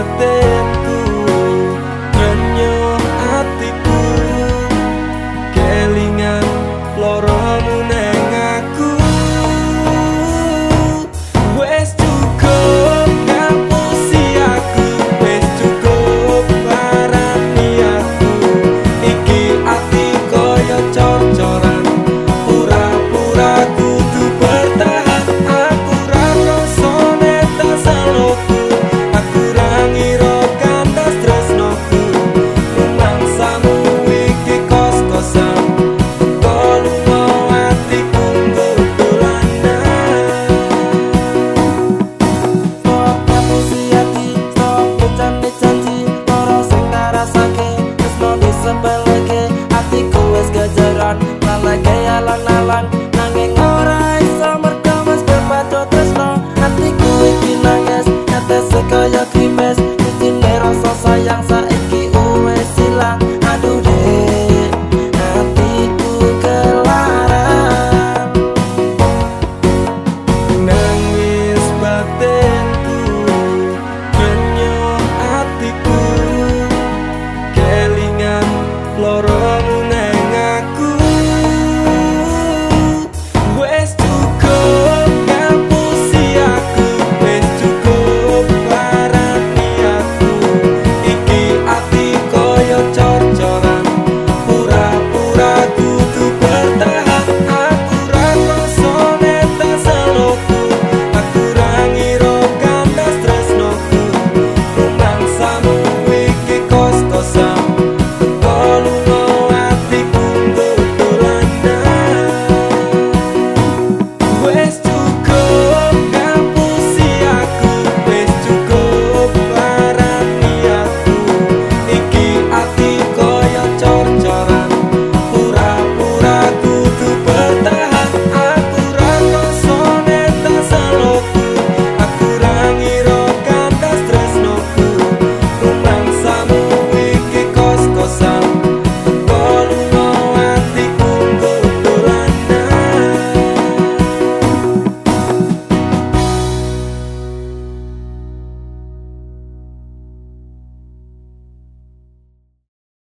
that